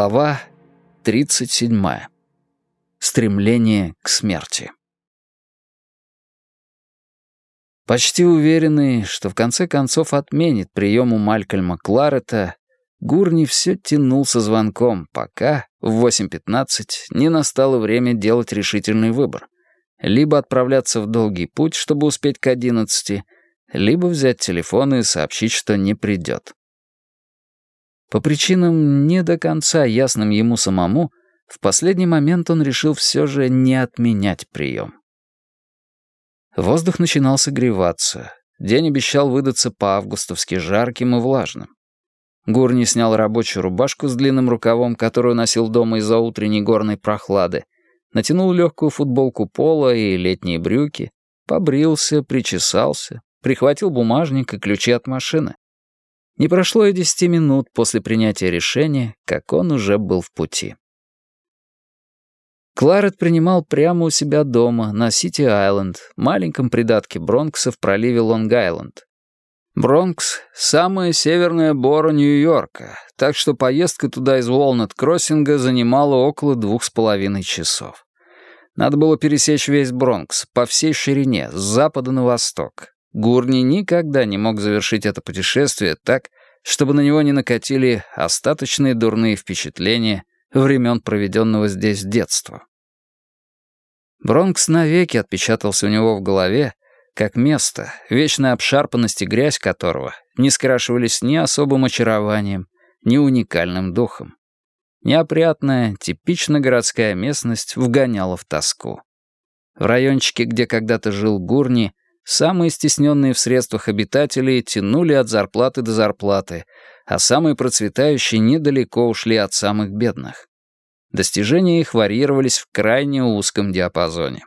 Глава 37. Стремление к смерти. Почти уверенный, что в конце концов отменит прием у Малькольма Кларета, Гурни все тянул со звонком, пока в 8.15 не настало время делать решительный выбор. Либо отправляться в долгий путь, чтобы успеть к 11, либо взять телефон и сообщить, что не придет. По причинам не до конца ясным ему самому, в последний момент он решил все же не отменять прием. Воздух начинал согреваться. День обещал выдаться по-августовски жарким и влажным. Гурни снял рабочую рубашку с длинным рукавом, которую носил дома из-за утренней горной прохлады, натянул легкую футболку пола и летние брюки, побрился, причесался, прихватил бумажник и ключи от машины. Не прошло и десяти минут после принятия решения, как он уже был в пути. Кларет принимал прямо у себя дома, на Сити-Айленд, маленьком придатке Бронкса в проливе Лонг-Айленд. Бронкс — самая северная бора Нью-Йорка, так что поездка туда из Уолнет-Кроссинга занимала около двух с половиной часов. Надо было пересечь весь Бронкс по всей ширине, с запада на восток, Гурни никогда не мог завершить это путешествие так, чтобы на него не накатили остаточные дурные впечатления времен проведенного здесь детства. Бронкс навеки отпечатался у него в голове, как место, вечная обшарпанность и грязь которого не скрашивались ни особым очарованием, ни уникальным духом. Неопрятная, типично городская местность вгоняла в тоску. В райончике, где когда-то жил Гурни, Самые стесненные в средствах обитатели тянули от зарплаты до зарплаты, а самые процветающие недалеко ушли от самых бедных. Достижения их варьировались в крайне узком диапазоне.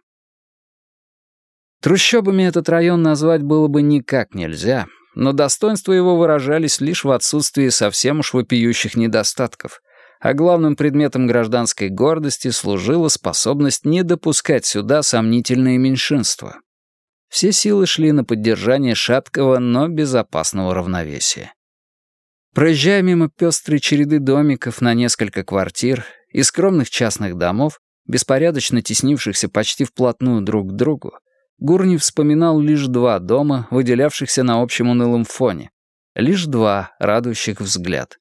Трущобами этот район назвать было бы никак нельзя, но достоинства его выражались лишь в отсутствии совсем уж вопиющих недостатков, а главным предметом гражданской гордости служила способность не допускать сюда сомнительные меньшинства. Все силы шли на поддержание шаткого, но безопасного равновесия. Проезжая мимо пестрой череды домиков на несколько квартир и скромных частных домов, беспорядочно теснившихся почти вплотную друг к другу, Гурни вспоминал лишь два дома, выделявшихся на общем унылом фоне. Лишь два, радующих взгляд.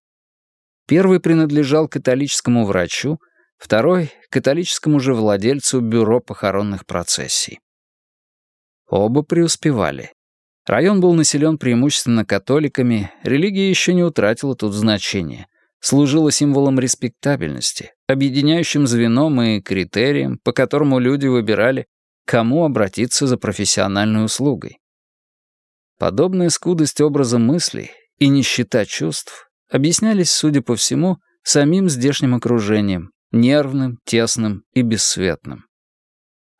Первый принадлежал католическому врачу, второй — католическому же владельцу бюро похоронных процессий. Оба преуспевали. Район был населен преимущественно католиками, религия еще не утратила тут значения. Служила символом респектабельности, объединяющим звеном и критерием, по которому люди выбирали, кому обратиться за профессиональной услугой. Подобная скудость образа мыслей и нищета чувств объяснялись, судя по всему, самим здешним окружением, нервным, тесным и бесцветным.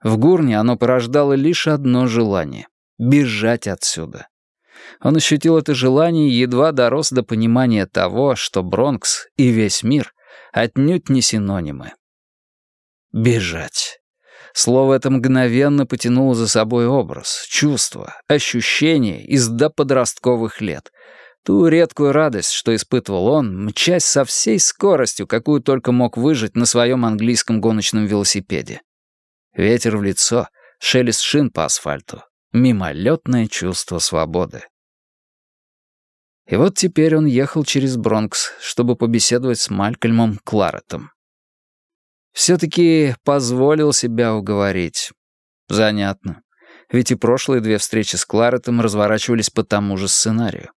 В Гурне оно порождало лишь одно желание — бежать отсюда. Он ощутил это желание едва дорос до понимания того, что Бронкс и весь мир отнюдь не синонимы. Бежать. Слово это мгновенно потянуло за собой образ, чувство, ощущение из доподростковых лет. Ту редкую радость, что испытывал он, мчась со всей скоростью, какую только мог выжить на своем английском гоночном велосипеде. Ветер в лицо, шелест шин по асфальту, мимолетное чувство свободы. И вот теперь он ехал через Бронкс, чтобы побеседовать с Малькольмом Кларетом. Все-таки позволил себя уговорить. Занятно. Ведь и прошлые две встречи с Кларетом разворачивались по тому же сценарию.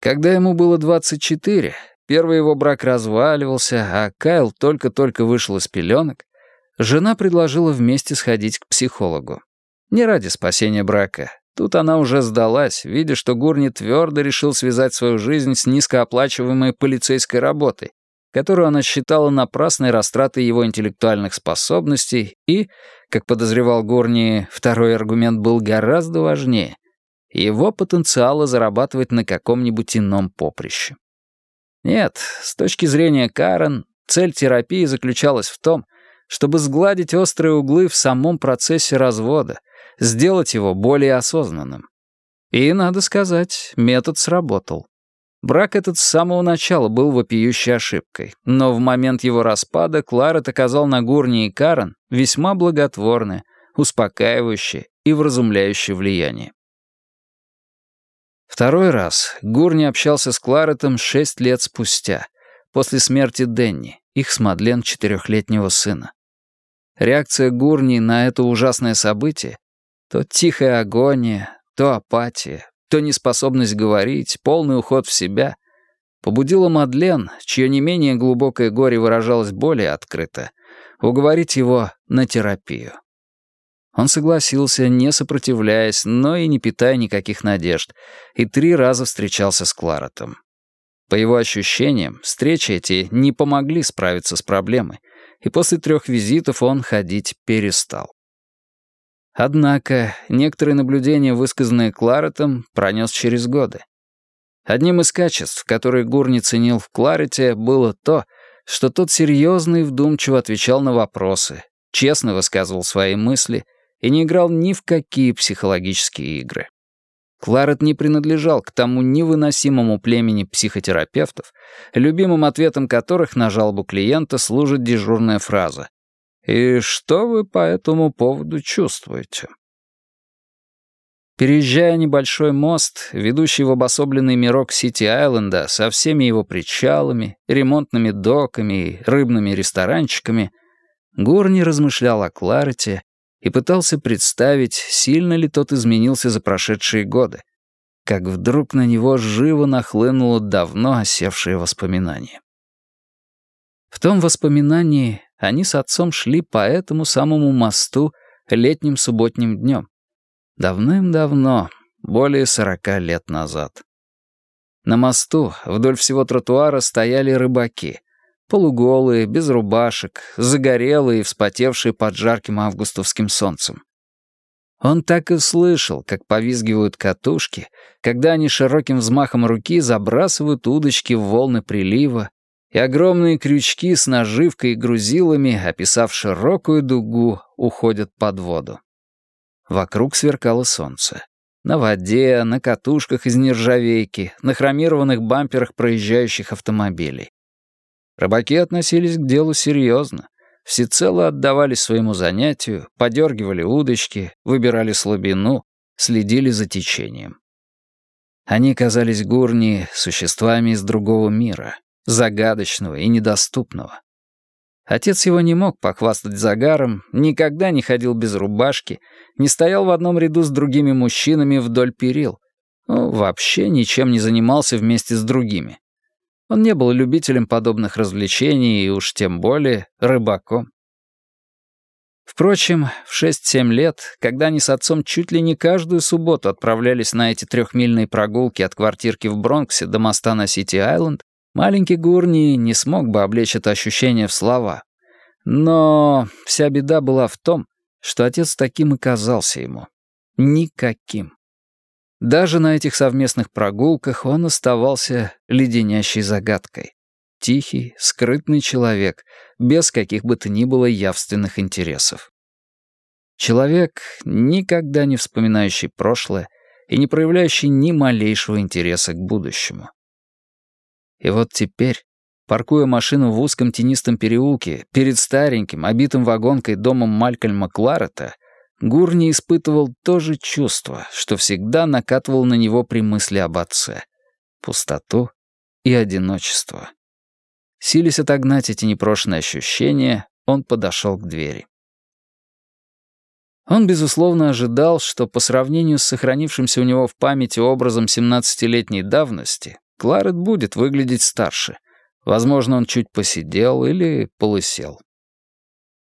Когда ему было 24, первый его брак разваливался, а Кайл только-только вышел из пеленок, Жена предложила вместе сходить к психологу. Не ради спасения брака. Тут она уже сдалась, видя, что Гурни твердо решил связать свою жизнь с низкооплачиваемой полицейской работой, которую она считала напрасной растратой его интеллектуальных способностей и, как подозревал Гурни, второй аргумент был гораздо важнее — его потенциала зарабатывать на каком-нибудь ином поприще. Нет, с точки зрения Карен, цель терапии заключалась в том, чтобы сгладить острые углы в самом процессе развода, сделать его более осознанным. И, надо сказать, метод сработал. Брак этот с самого начала был вопиющей ошибкой, но в момент его распада Кларет оказал на Гурни и Карен весьма благотворное, успокаивающее и вразумляющее влияние. Второй раз Гурни общался с Кларетом шесть лет спустя, после смерти Денни, их с Мадлен четырехлетнего сына. Реакция Гурни на это ужасное событие — то тихая агония, то апатия, то неспособность говорить, полный уход в себя — побудила Мадлен, чье не менее глубокое горе выражалось более открыто, уговорить его на терапию. Он согласился, не сопротивляясь, но и не питая никаких надежд, и три раза встречался с Кларетом. По его ощущениям, встречи эти не помогли справиться с проблемой, и после трех визитов он ходить перестал. Однако некоторые наблюдения, высказанные Кларетом, пронес через годы. Одним из качеств, которые Гур не ценил в Кларете, было то, что тот серьезно и вдумчиво отвечал на вопросы, честно высказывал свои мысли — и не играл ни в какие психологические игры. Кларет не принадлежал к тому невыносимому племени психотерапевтов, любимым ответом которых на жалобу клиента служит дежурная фраза «И что вы по этому поводу чувствуете?» Переезжая небольшой мост, ведущий в обособленный мирок Сити-Айленда со всеми его причалами, ремонтными доками и рыбными ресторанчиками, Гурни размышлял о Кларете и пытался представить, сильно ли тот изменился за прошедшие годы, как вдруг на него живо нахлынуло давно осевшее воспоминание. В том воспоминании они с отцом шли по этому самому мосту летним субботним днем. Давным-давно, более сорока лет назад. На мосту вдоль всего тротуара стояли рыбаки, Полуголые, без рубашек, загорелые и вспотевшие под жарким августовским солнцем. Он так и слышал, как повизгивают катушки, когда они широким взмахом руки забрасывают удочки в волны прилива, и огромные крючки с наживкой и грузилами, описав широкую дугу, уходят под воду. Вокруг сверкало солнце. На воде, на катушках из нержавейки, на хромированных бамперах проезжающих автомобилей. Рыбаки относились к делу серьезно, всецело отдавались своему занятию, подергивали удочки, выбирали слабину, следили за течением. Они казались Гурни существами из другого мира, загадочного и недоступного. Отец его не мог похвастать загаром, никогда не ходил без рубашки, не стоял в одном ряду с другими мужчинами вдоль перил, ну, вообще ничем не занимался вместе с другими. Он не был любителем подобных развлечений и уж тем более рыбаком. Впрочем, в 6-7 лет, когда они с отцом чуть ли не каждую субботу отправлялись на эти трехмильные прогулки от квартирки в Бронксе до моста на Сити-Айленд, маленький Гурни не смог бы облечь это ощущение в слова. Но вся беда была в том, что отец таким и казался ему. Никаким. Даже на этих совместных прогулках он оставался леденящей загадкой. Тихий, скрытный человек, без каких бы то ни было явственных интересов. Человек, никогда не вспоминающий прошлое и не проявляющий ни малейшего интереса к будущему. И вот теперь, паркуя машину в узком тенистом переулке перед стареньким, обитым вагонкой домом Малькольма Кларета, Гурни испытывал то же чувство, что всегда накатывал на него при мысли об отце. Пустоту и одиночество. Силясь отогнать эти непрошенные ощущения, он подошел к двери. Он, безусловно, ожидал, что по сравнению с сохранившимся у него в памяти образом 17-летней давности, Кларет будет выглядеть старше. Возможно, он чуть посидел или полысел.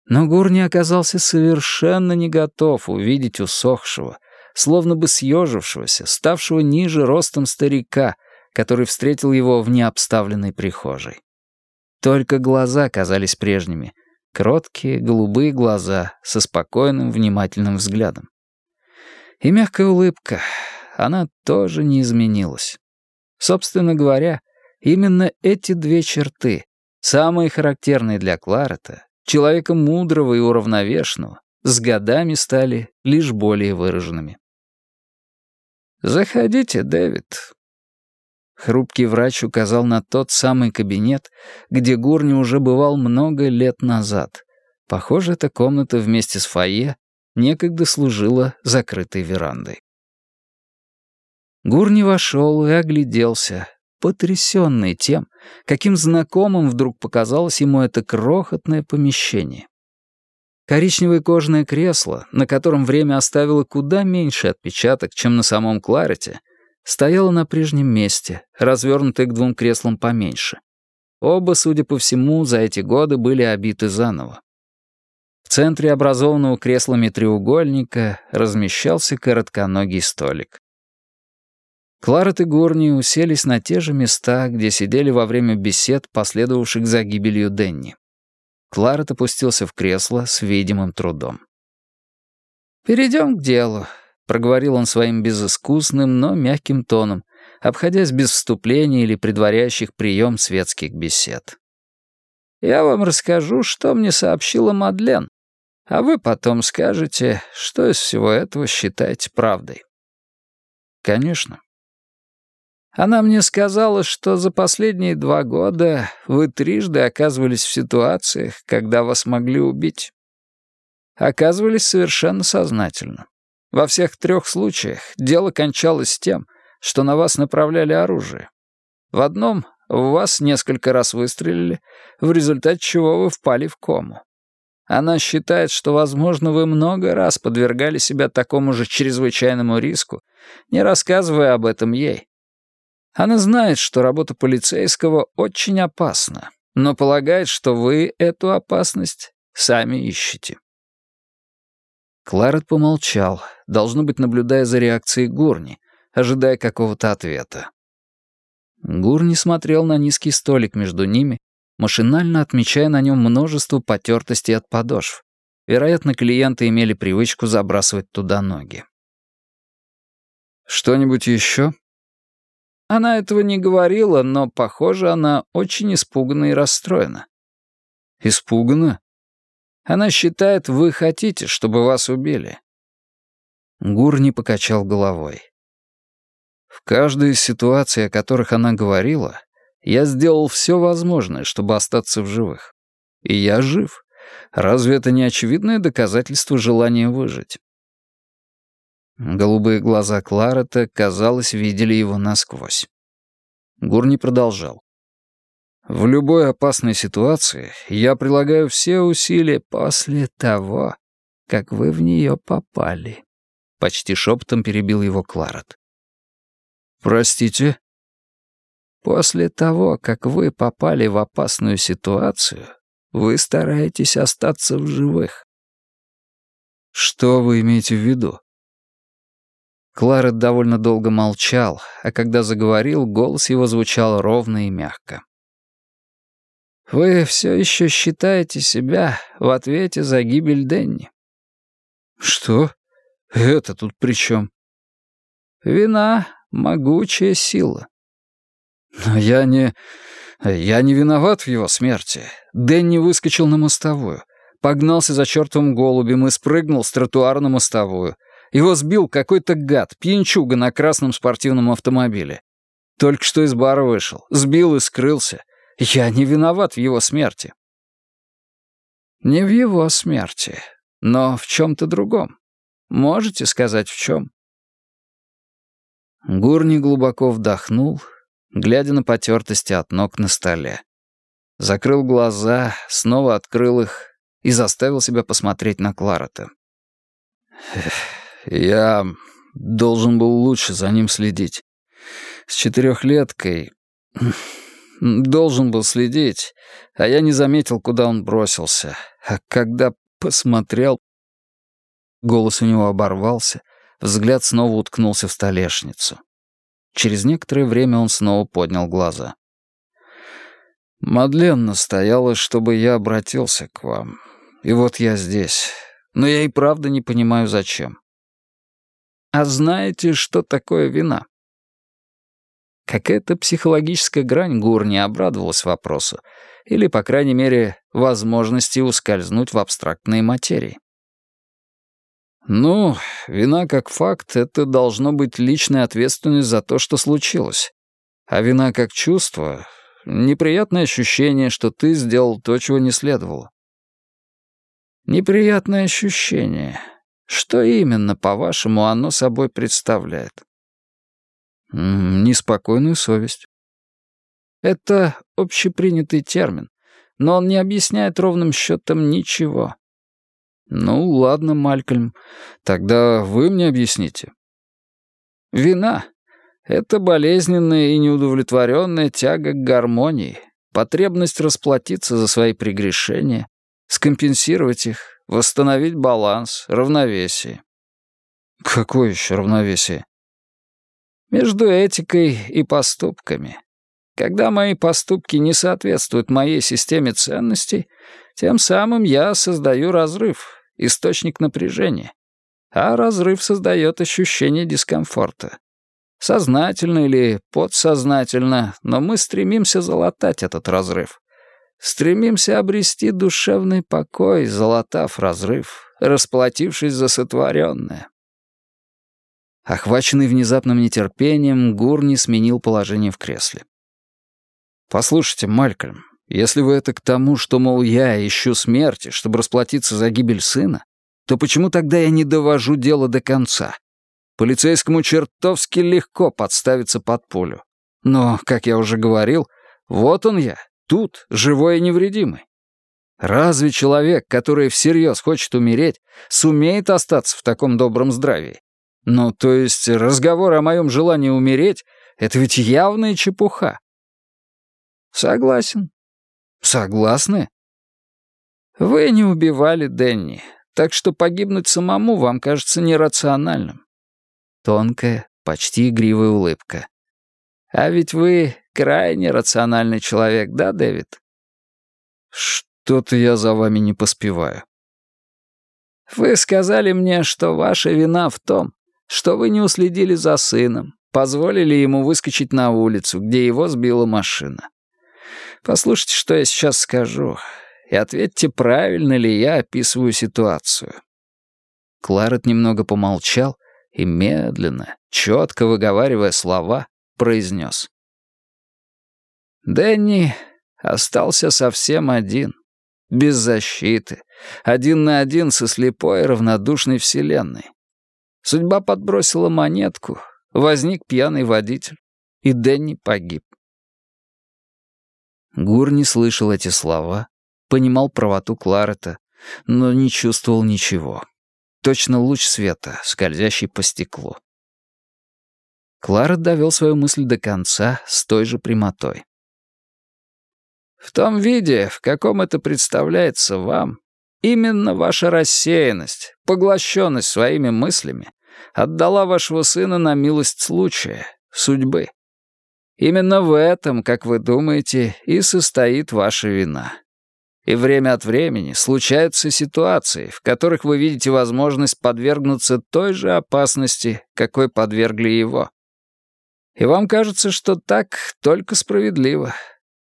Но Гурни оказался совершенно не готов увидеть усохшего, словно бы съежившегося, ставшего ниже ростом старика, который встретил его в необставленной прихожей. Только глаза казались прежними, кроткие, голубые глаза со спокойным, внимательным взглядом. И мягкая улыбка, она тоже не изменилась. Собственно говоря, именно эти две черты, самые характерные для Кларета, человека мудрого и уравновешенного, с годами стали лишь более выраженными. «Заходите, Дэвид». Хрупкий врач указал на тот самый кабинет, где Гурни уже бывал много лет назад. Похоже, эта комната вместе с фойе некогда служила закрытой верандой. Гурни вошел и огляделся, потрясенный тем, каким знакомым вдруг показалось ему это крохотное помещение. Коричневое кожаное кресло, на котором время оставило куда меньше отпечаток, чем на самом Кларете, стояло на прежнем месте, развернутое к двум креслам поменьше. Оба, судя по всему, за эти годы были обиты заново. В центре образованного креслами треугольника размещался коротконогий столик. Кларет и Горни уселись на те же места, где сидели во время бесед, последовавших за гибелью Денни. Кларет опустился в кресло с видимым трудом. «Перейдем к делу», — проговорил он своим безыскусным, но мягким тоном, обходясь без вступления или предваряющих прием светских бесед. «Я вам расскажу, что мне сообщила Мадлен, а вы потом скажете, что из всего этого считаете правдой». «Конечно», она мне сказала, что за последние два года вы трижды оказывались в ситуациях, когда вас могли убить. Оказывались совершенно сознательно. Во всех трех случаях дело кончалось тем, что на вас направляли оружие. В одном в вас несколько раз выстрелили, в результате чего вы впали в кому. Она считает, что, возможно, вы много раз подвергали себя такому же чрезвычайному риску, не рассказывая об этом ей. Она знает, что работа полицейского очень опасна, но полагает, что вы эту опасность сами ищете. Кларет помолчал, должно быть, наблюдая за реакцией Гурни, ожидая какого-то ответа. Гурни смотрел на низкий столик между ними, машинально отмечая на нем множество потертостей от подошв. Вероятно, клиенты имели привычку забрасывать туда ноги. «Что-нибудь еще?» Она этого не говорила, но, похоже, она очень испугана и расстроена. Испугана? Она считает, вы хотите, чтобы вас убили. Гур не покачал головой. В каждой из ситуаций, о которых она говорила, я сделал все возможное, чтобы остаться в живых. И я жив. Разве это не очевидное доказательство желания выжить? Голубые глаза Кларета, казалось, видели его насквозь. Гурни продолжал. «В любой опасной ситуации я прилагаю все усилия после того, как вы в нее попали», — почти шепотом перебил его Кларет. «Простите?» «После того, как вы попали в опасную ситуацию, вы стараетесь остаться в живых». «Что вы имеете в виду?» Кларет довольно долго молчал, а когда заговорил, голос его звучал ровно и мягко. «Вы все еще считаете себя в ответе за гибель Денни?» «Что? Это тут при чем?» «Вина — могучая сила». «Но я не... я не виноват в его смерти. Дэнни выскочил на мостовую, погнался за чертовым голубем и спрыгнул с тротуара на мостовую. Его сбил какой-то гад, пьянчуга на красном спортивном автомобиле. Только что из бара вышел, сбил и скрылся. Я не виноват в его смерти. Не в его смерти, но в чем-то другом. Можете сказать, в чем? Гурни глубоко вдохнул, глядя на потертости от ног на столе. Закрыл глаза, снова открыл их и заставил себя посмотреть на Кларета. Я должен был лучше за ним следить. С четырехлеткой должен был следить, а я не заметил, куда он бросился. А когда посмотрел... Голос у него оборвался, взгляд снова уткнулся в столешницу. Через некоторое время он снова поднял глаза. «Мадлен настояла, чтобы я обратился к вам. И вот я здесь. Но я и правда не понимаю, зачем. А знаете, что такое вина? Какая-то психологическая грань Гурни обрадовалась вопросу, или, по крайней мере, возможности ускользнуть в абстрактные материи. Ну, вина как факт — это должно быть личная ответственность за то, что случилось. А вина как чувство — неприятное ощущение, что ты сделал то, чего не следовало. Неприятное ощущение. Что именно, по-вашему, оно собой представляет? Неспокойную совесть. Это общепринятый термин, но он не объясняет ровным счетом ничего. Ну, ладно, Малькольм, тогда вы мне объясните. Вина — это болезненная и неудовлетворенная тяга к гармонии, потребность расплатиться за свои прегрешения, скомпенсировать их, восстановить баланс, равновесие. Какое еще равновесие? Между этикой и поступками. Когда мои поступки не соответствуют моей системе ценностей, тем самым я создаю разрыв, источник напряжения. А разрыв создает ощущение дискомфорта. Сознательно или подсознательно, но мы стремимся залатать этот разрыв. Стремимся обрести душевный покой, залатав разрыв, расплатившись за сотворенное. Охваченный внезапным нетерпением, Гурни сменил положение в кресле. «Послушайте, Малькольм, если вы это к тому, что, мол, я ищу смерти, чтобы расплатиться за гибель сына, то почему тогда я не довожу дело до конца? Полицейскому чертовски легко подставиться под пулю. Но, как я уже говорил, вот он я, тут, живой и невредимый. Разве человек, который всерьез хочет умереть, сумеет остаться в таком добром здравии? Ну, то есть разговор о моем желании умереть — это ведь явная чепуха. Согласен. Согласны? Вы не убивали Денни, так что погибнуть самому вам кажется нерациональным. Тонкая, почти игривая улыбка. А ведь вы крайне рациональный человек, да, Дэвид? Что-то я за вами не поспеваю. Вы сказали мне, что ваша вина в том, что вы не уследили за сыном, позволили ему выскочить на улицу, где его сбила машина. Послушайте, что я сейчас скажу, и ответьте, правильно ли я описываю ситуацию». Кларет немного помолчал и медленно, четко выговаривая слова, произнес. «Дэнни остался совсем один, без защиты, один на один со слепой и равнодушной вселенной. Судьба подбросила монетку, возник пьяный водитель, и Дэнни погиб. Гур не слышал эти слова, понимал правоту Кларета, но не чувствовал ничего. Точно луч света, скользящий по стеклу. Кларет довел свою мысль до конца с той же прямотой. «В том виде, в каком это представляется вам, именно ваша рассеянность, поглощенность своими мыслями отдала вашего сына на милость случая, судьбы. Именно в этом, как вы думаете, и состоит ваша вина. И время от времени случаются ситуации, в которых вы видите возможность подвергнуться той же опасности, какой подвергли его. И вам кажется, что так только справедливо.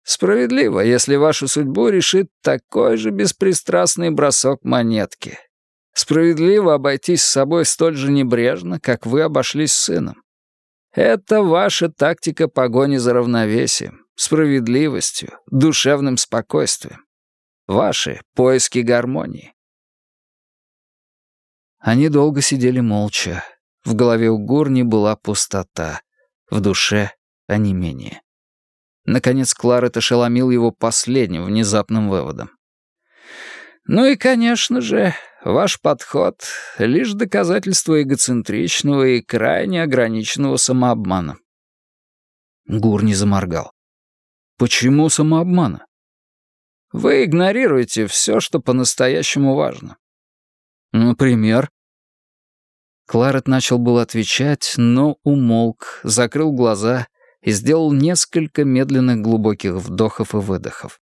Справедливо, если вашу судьбу решит такой же беспристрастный бросок монетки. Справедливо обойтись с собой столь же небрежно, как вы обошлись с сыном. Это ваша тактика погони за равновесием, справедливостью, душевным спокойствием. Ваши поиски гармонии. Они долго сидели молча. В голове у Гурни была пустота, в душе — онемение. Наконец Кларет ошеломил его последним внезапным выводом. «Ну и, конечно же, Ваш подход — лишь доказательство эгоцентричного и крайне ограниченного самообмана». Гур не заморгал. «Почему самообмана?» «Вы игнорируете все, что по-настоящему важно». «Например?» Кларет начал был отвечать, но умолк, закрыл глаза и сделал несколько медленных глубоких вдохов и выдохов.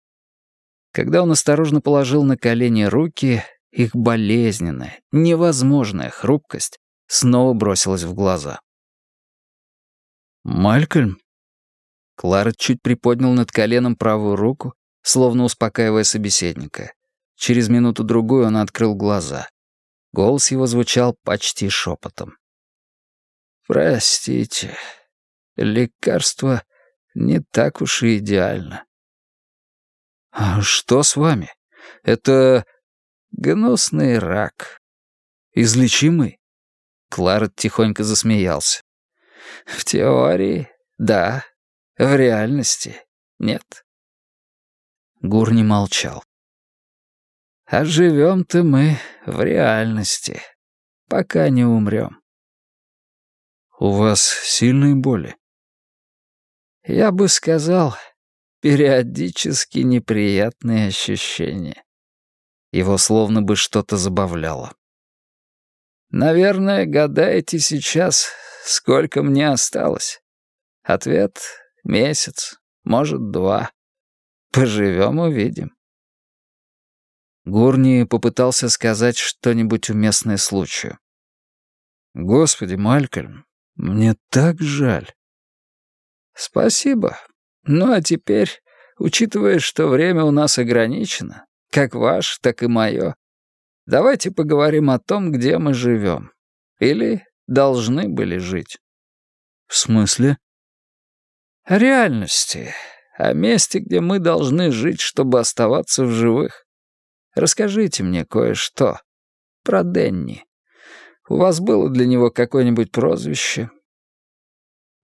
Когда он осторожно положил на колени руки, их болезненная, невозможная хрупкость снова бросилась в глаза. «Малькольм?» Кларет чуть приподнял над коленом правую руку, словно успокаивая собеседника. Через минуту-другую он открыл глаза. Голос его звучал почти шепотом. «Простите, лекарство не так уж и идеально. «А что с вами? Это гнусный рак. Излечимый?» Кларет тихонько засмеялся. «В теории, да. В реальности, нет». Гур не молчал. «А живем-то мы в реальности, пока не умрем». «У вас сильные боли?» «Я бы сказал, периодически неприятные ощущения». Его словно бы что-то забавляло. «Наверное, гадаете сейчас, сколько мне осталось?» Ответ — месяц, может, два. Поживем — увидим. Гурни попытался сказать что-нибудь уместное случаю. «Господи, Малькольм, мне так жаль». «Спасибо. Ну а теперь, учитывая, что время у нас ограничено, как ваше, так и мое, давайте поговорим о том, где мы живем. Или должны были жить». «В смысле?» «Реальности. О месте, где мы должны жить, чтобы оставаться в живых. Расскажите мне кое-что про Денни. У вас было для него какое-нибудь прозвище?»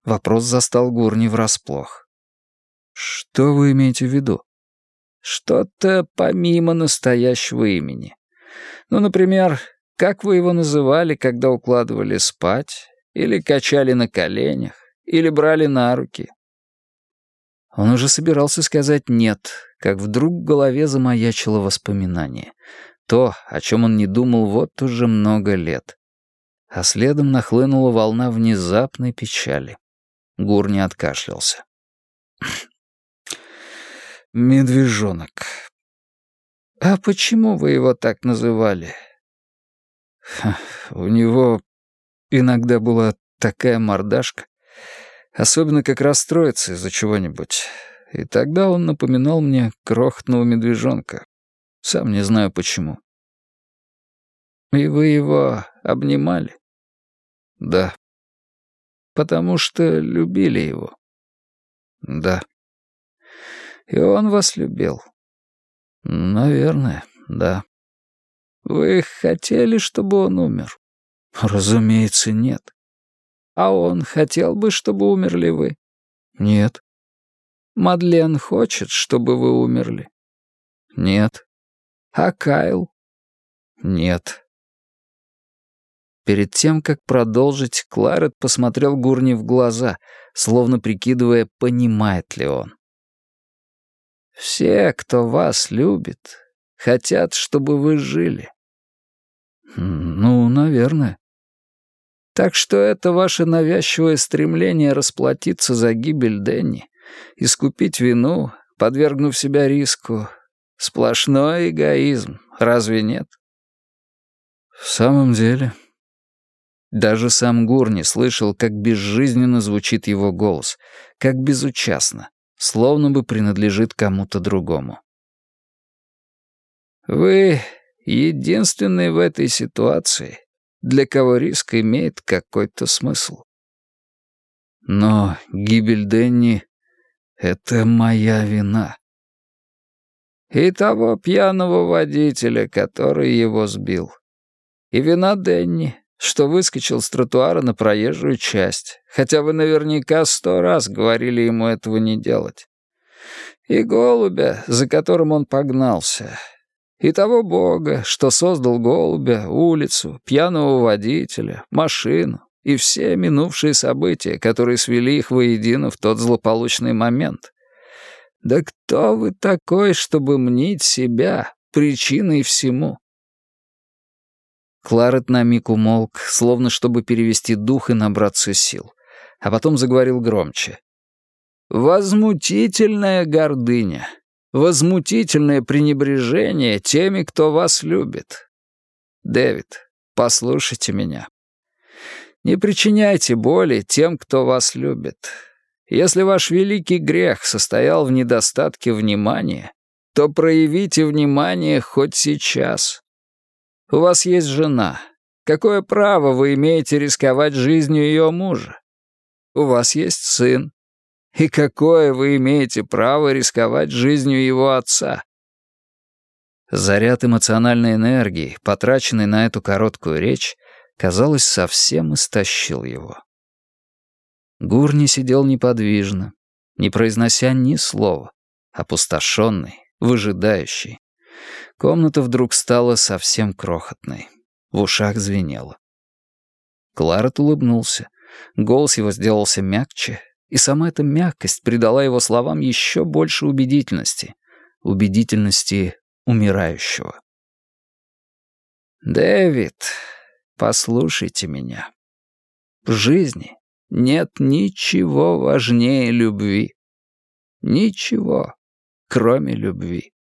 Вопрос застал Гурни врасплох. «Что вы имеете в виду?» «Что-то помимо настоящего имени. Ну, например, как вы его называли, когда укладывали спать, или качали на коленях, или брали на руки?» Он уже собирался сказать «нет», как вдруг в голове замаячило воспоминание. То, о чем он не думал вот уже много лет. А следом нахлынула волна внезапной печали. Гур не откашлялся. «Медвежонок». «А почему вы его так называли?» «У него иногда была такая мордашка. Особенно как расстроится из-за чего-нибудь. И тогда он напоминал мне крохотного медвежонка. Сам не знаю почему. И вы его обнимали? Да. Потому что любили его? Да. И он вас любил? Наверное, да. Вы хотели, чтобы он умер? Разумеется, нет. А он хотел бы, чтобы умерли вы? Нет. Мадлен хочет, чтобы вы умерли? Нет. А Кайл? Нет. Перед тем, как продолжить, Кларет посмотрел Гурни в глаза, словно прикидывая, понимает ли он. «Все, кто вас любит, хотят, чтобы вы жили». «Ну, наверное». Так что это ваше навязчивое стремление расплатиться за гибель Дэнни, искупить вину, подвергнув себя риску. Сплошной эгоизм, разве нет? В самом деле... Даже сам Гур не слышал, как безжизненно звучит его голос, как безучастно, словно бы принадлежит кому-то другому. «Вы единственный в этой ситуации, для кого риск имеет какой-то смысл. Но гибель Денни — это моя вина. И того пьяного водителя, который его сбил. И вина Денни, что выскочил с тротуара на проезжую часть, хотя вы наверняка сто раз говорили ему этого не делать. И голубя, за которым он погнался, и того бога, что создал голубя, улицу, пьяного водителя, машину и все минувшие события, которые свели их воедино в тот злополучный момент. Да кто вы такой, чтобы мнить себя причиной всему? Кларет на миг умолк, словно чтобы перевести дух и набраться сил, а потом заговорил громче. «Возмутительная гордыня возмутительное пренебрежение теми, кто вас любит. Дэвид, послушайте меня. Не причиняйте боли тем, кто вас любит. Если ваш великий грех состоял в недостатке внимания, то проявите внимание хоть сейчас. У вас есть жена. Какое право вы имеете рисковать жизнью ее мужа? У вас есть сын. И какое вы имеете право рисковать жизнью его отца? Заряд эмоциональной энергии, потраченный на эту короткую речь, казалось, совсем истощил его. Гурни сидел неподвижно, не произнося ни слова, опустошенный, выжидающий. Комната вдруг стала совсем крохотной. В ушах звенело. Кларет улыбнулся. Голос его сделался мягче, и сама эта мягкость придала его словам еще больше убедительности. Убедительности умирающего. «Дэвид, послушайте меня. В жизни нет ничего важнее любви. Ничего, кроме любви.